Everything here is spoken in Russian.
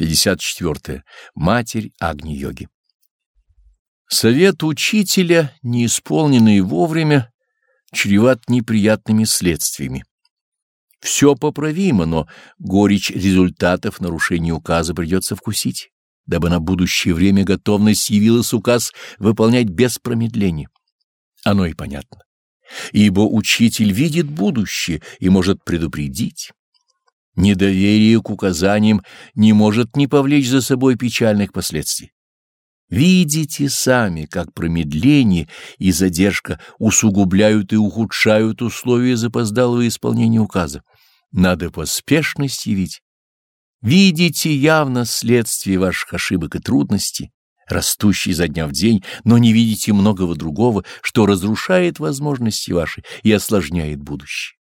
54. Матерь Агни-йоги. Совет учителя, не исполненный вовремя, чреват неприятными следствиями. Все поправимо, но горечь результатов нарушения указа придется вкусить, дабы на будущее время готовность явилась указ выполнять без промедления. Оно и понятно. Ибо учитель видит будущее и может предупредить. Недоверие к указаниям не может не повлечь за собой печальных последствий. Видите сами, как промедление и задержка усугубляют и ухудшают условия запоздалого исполнения указа. Надо поспешность явить. Видите явно следствие ваших ошибок и трудностей, растущие за дня в день, но не видите многого другого, что разрушает возможности ваши и осложняет будущее.